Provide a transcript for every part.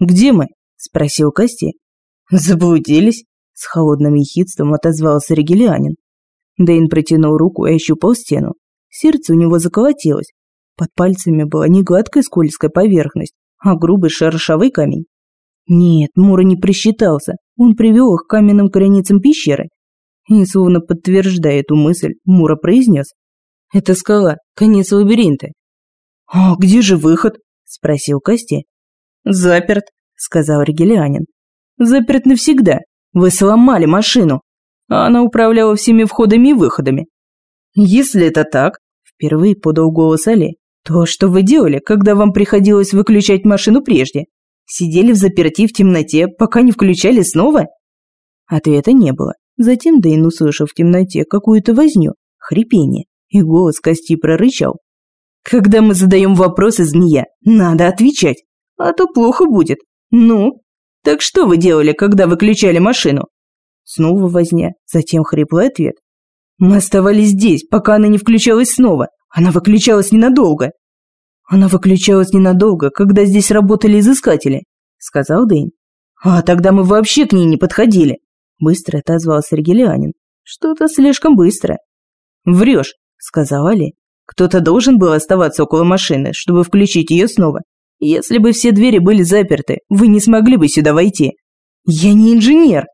«Где мы?» – спросил Кости. «Заблудились?» – с холодным ехидством отозвался Ригелианин. Дэйн протянул руку и ощупал стену. Сердце у него заколотилось. Под пальцами была не гладкая скользкая поверхность, а грубый шершавый камень. Нет, Мура не просчитался. Он привел их к каменным границам пещеры. И, словно подтверждая эту мысль, Мура произнес. «Это скала, конец лабиринта». «А где же выход?» – спросил Кости. «Заперт», – сказал Ригелианин. «Заперт навсегда. Вы сломали машину. А она управляла всеми входами и выходами. Если это так, впервые подал голос Али, то что вы делали, когда вам приходилось выключать машину прежде? Сидели в заперти в темноте, пока не включали снова? Ответа не было. Затем Дэйн услышал в темноте какую-то возню, хрипение, и голос Кости прорычал. «Когда мы задаем вопросы, змея, надо отвечать, а то плохо будет. Ну, так что вы делали, когда выключали машину?» Снова возня, затем хриплый ответ. «Мы оставались здесь, пока она не включалась снова. Она выключалась ненадолго». «Она выключалась ненадолго, когда здесь работали изыскатели», — сказал Дэйн. «А тогда мы вообще к ней не подходили», — быстро отозвался Ригелианин. «Что-то слишком быстро». «Врешь», — сказал Али. «Кто-то должен был оставаться около машины, чтобы включить ее снова. Если бы все двери были заперты, вы не смогли бы сюда войти». «Я не инженер»,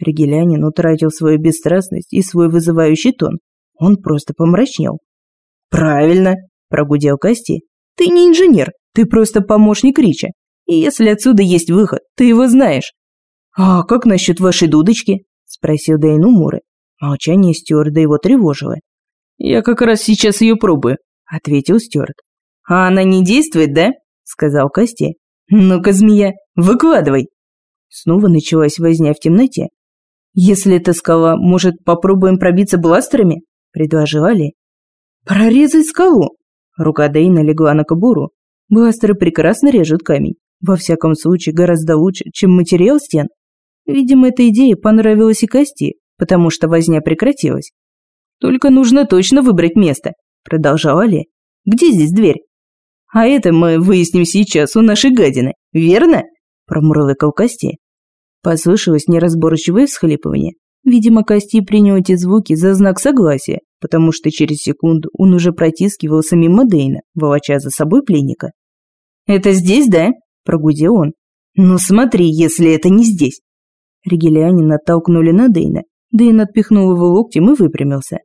Ригелянин утратил свою бесстрастность и свой вызывающий тон. Он просто помрачнел. «Правильно», – прогудел Кости. «Ты не инженер, ты просто помощник Рича. И если отсюда есть выход, ты его знаешь». «А как насчет вашей дудочки?» – спросил Дэйн у Муры. Молчание стюарда его тревожило. «Я как раз сейчас ее пробую», – ответил стюард. «А она не действует, да?» – сказал Кости. «Ну-ка, змея, выкладывай!» Снова началась возня в темноте. «Если это скала, может, попробуем пробиться бластерами?» – предложила Али. «Прорезать скалу!» Рука Дейна легла на кобуру. Бластеры прекрасно режут камень. Во всяком случае, гораздо лучше, чем материал стен. Видимо, эта идея понравилась и Кости, потому что возня прекратилась. «Только нужно точно выбрать место», – продолжала Али. «Где здесь дверь?» «А это мы выясним сейчас у нашей гадины, верно?» – промурлыкал Кости. Послышалось неразборчивое всхлипывание. Видимо, Кости принял эти звуки за знак согласия, потому что через секунду он уже протискивался мимо Дейна, волоча за собой пленника. «Это здесь, да?» – прогудел он. «Ну смотри, если это не здесь!» Ригелианина оттолкнули на Дейна. Дейн отпихнул его локтем и выпрямился.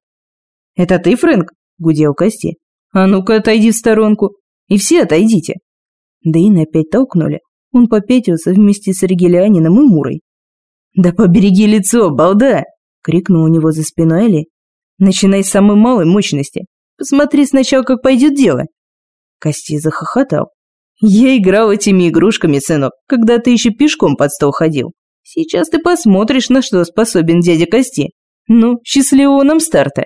«Это ты, Фрэнк?» – гудел Кости. «А ну-ка, отойди в сторонку. И все отойдите!» Дейна опять толкнули, он попятился вместе с Ригелианином и Мурой. «Да побереги лицо, балда!» – крикнул у него за спиной Эли. «Начинай с самой малой мощности. Посмотри сначала, как пойдет дело». Кости захохотал. «Я играл этими игрушками, сынок, когда ты еще пешком под стол ходил. Сейчас ты посмотришь, на что способен дядя Кости. Ну, счастливого нам старта!»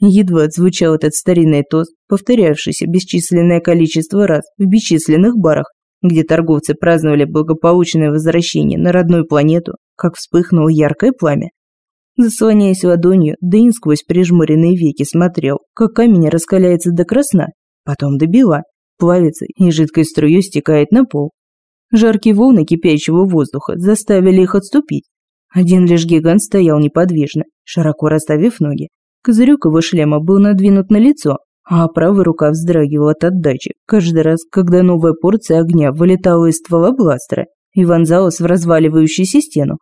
Едва отзвучал этот старинный тост, повторявшийся бесчисленное количество раз в бесчисленных барах, где торговцы праздновали благополучное возвращение на родную планету, как вспыхнуло яркое пламя. Заслоняясь ладонью, Дэйн сквозь прижмуренные веки смотрел, как камень раскаляется до красна, потом до бела, плавится и жидкой струей стекает на пол. Жаркие волны кипящего воздуха заставили их отступить. Один лишь гигант стоял неподвижно, широко расставив ноги. Козырек его шлема был надвинут на лицо, а правая рука вздрагивала от отдачи каждый раз, когда новая порция огня вылетала из ствола бластера и вонзалась в разваливающуюся стену.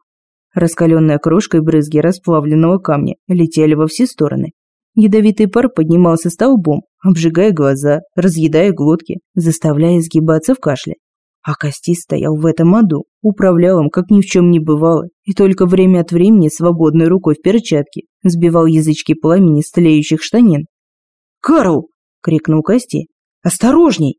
Раскаленная крошкой брызги расплавленного камня летели во все стороны. Ядовитый пар поднимался столбом, обжигая глаза, разъедая глотки, заставляя сгибаться в кашле. А Кости стоял в этом аду, управлял им, как ни в чем не бывало, и только время от времени свободной рукой в перчатке сбивал язычки пламени с тлеющих штанин. «Карл!» – крикнул Кости. «Осторожней!»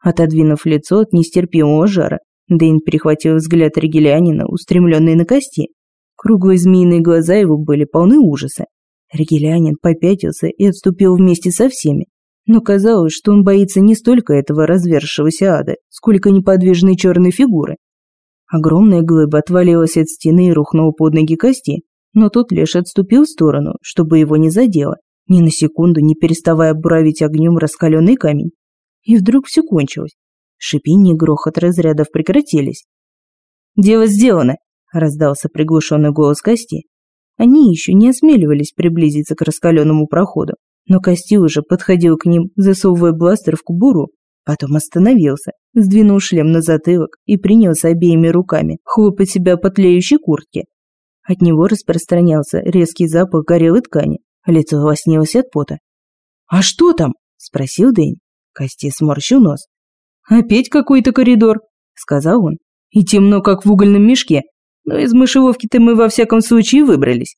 Отодвинув лицо от нестерпимого жара, Дэйн перехватил взгляд Ригелянина, устремленный на Кости. Круглые змеиные глаза его были полны ужаса. Ригелянин попятился и отступил вместе со всеми. Но казалось, что он боится не столько этого развершегося ада, сколько неподвижной черной фигуры. Огромная глыба отвалилась от стены и рухнула под ноги Кости, но тот лишь отступил в сторону, чтобы его не задело ни на секунду не переставая буравить огнем раскаленный камень. И вдруг все кончилось. Шипение и грохот разрядов прекратились. «Дело сделано!» – раздался приглушенный голос Кости. Они еще не осмеливались приблизиться к раскаленному проходу, но Кости уже подходил к ним, засовывая бластер в кубуру, потом остановился, сдвинул шлем на затылок и принялся обеими руками хлопать себя по тлеющей куртке. От него распространялся резкий запах горелой ткани, лицо лоснилось от пота. «А что там?» – спросил Дэнь. Кости сморщил нос. «Опять какой-то коридор», – сказал он. «И темно, как в угольном мешке, но из мышеловки-то мы во всяком случае выбрались».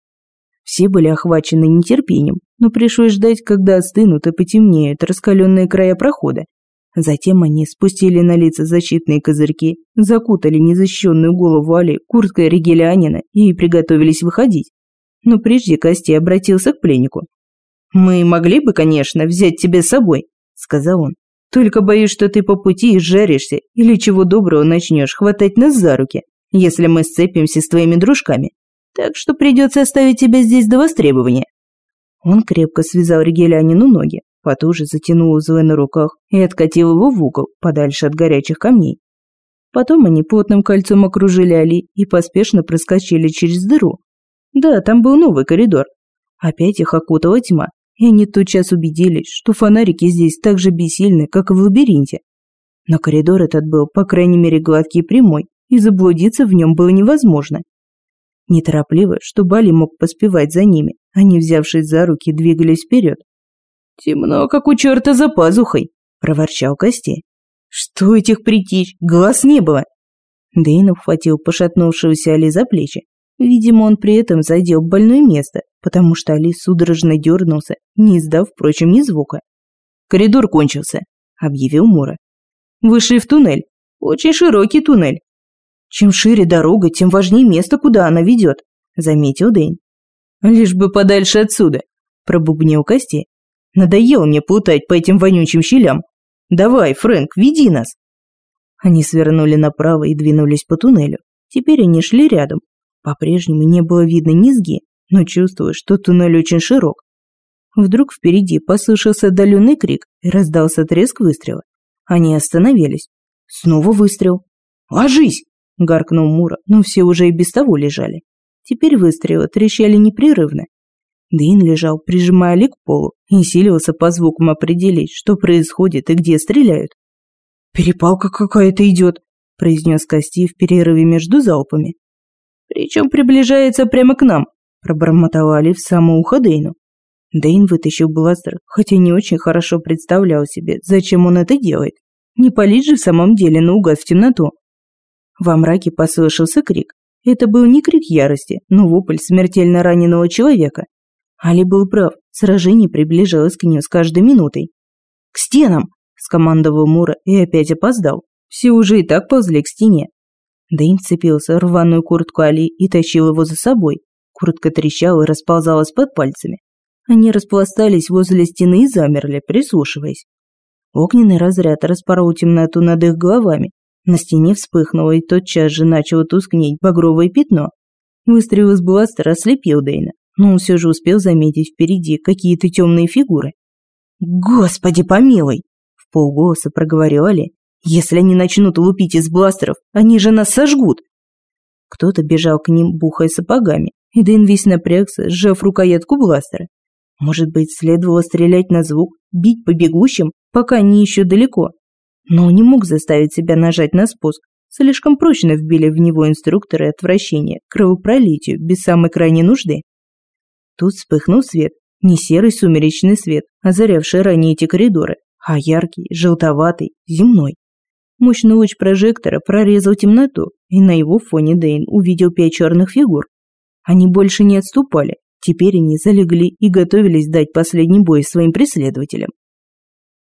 Все были охвачены нетерпением, но пришлось ждать, когда остынут и потемнеют раскаленные края прохода. Затем они спустили на лица защитные козырьки, закутали незащищенную голову Али курткой ригелянина и приготовились выходить. Но прежде Кости обратился к пленнику. «Мы могли бы, конечно, взять тебя с собой», — сказал он. «Только боюсь, что ты по пути изжаришься или чего доброго начнешь хватать нас за руки, если мы сцепимся с твоими дружками. Так что придется оставить тебя здесь до востребования». Он крепко связал Ригелянину ноги, потуже затянул узлы на руках и откатил его в угол, подальше от горячих камней. Потом они плотным кольцом окружили Али и поспешно проскочили через дыру. Да, там был новый коридор. Опять их окутала тьма, и они тотчас убедились, что фонарики здесь так же бессильны, как и в лабиринте. Но коридор этот был, по крайней мере, гладкий и прямой, и заблудиться в нем было невозможно. Неторопливо, чтобы Али мог поспевать за ними, они, взявшись за руки, двигались вперед. «Темно, как у черта за пазухой», – проворчал Костей. «Что этих притечь? Глаз не было!» Дейн ухватил пошатнувшегося Али за плечи. Видимо, он при этом задел больное место, потому что Али судорожно дернулся, не издав, впрочем, ни звука. «Коридор кончился», – объявил Мура. «Вышли в туннель. Очень широкий туннель. Чем шире дорога, тем важнее место, куда она ведет», – заметил Дэйн. «Лишь бы подальше отсюда», – пробубнил Кости. «Надоело мне плутать по этим вонючим щелям. Давай, Фрэнк, веди нас». Они свернули направо и двинулись по туннелю. Теперь они шли рядом. По-прежнему не было видно низги, но чувствую, что туннель очень широк. Вдруг впереди послышался отдаленный крик и раздался треск выстрела. Они остановились. Снова выстрел. «Ложись!» – гаркнул Мура, но все уже и без того лежали. Теперь выстрелы трещали непрерывно. Дейн лежал, прижимая Ли к полу, и силился по звукам определить, что происходит и где стреляют. «Перепалка какая-то идет», – произнес Кости в перерыве между залпами. «Причем приближается прямо к нам», – пробормотала Али в само ухо Дейну. Дейн вытащил бластер, хотя не очень хорошо представлял себе, зачем он это делает. Не палить же в самом деле наугад в темноту. Во мраке послышался крик. Это был не крик ярости, но вопль смертельно раненого человека. Али был прав, сражение приближалось к ним с каждой минутой. «К стенам!» – скомандовал Мура и опять опоздал. Все уже и так ползли к стене. Дэйн вцепился в рваную куртку Али и тащил его за собой. Куртка трещала и расползалась под пальцами. Они распластались возле стены и замерли, прислушиваясь. Огненный разряд распорол темноту над их головами. На стене вспыхнуло и тотчас же начало тускнеть багровое пятно. Выстрел из бластера ослепил Дэйна, но он все же успел заметить впереди какие-то темные фигуры. «Господи помилуй!» – в полголоса проговорил Али. Если они начнут лупить из бластеров, они же нас сожгут. Кто-то бежал к ним, бухая сапогами, и Дэн весь напрягся, сжав рукоятку бластера. Может быть, следовало стрелять на звук, бить по бегущим, пока они еще далеко. Но не мог заставить себя нажать на спуск. Слишком прочно вбили в него инструкторы отвращения кровопролитию без самой крайней нужды. Тут вспыхнул свет, не серый сумеречный свет, озарявший ранее эти коридоры, а яркий, желтоватый, земной. Мощный луч прожектора прорезал темноту, и на его фоне Дейн увидел пять черных фигур. Они больше не отступали, теперь они залегли и готовились дать последний бой своим преследователям.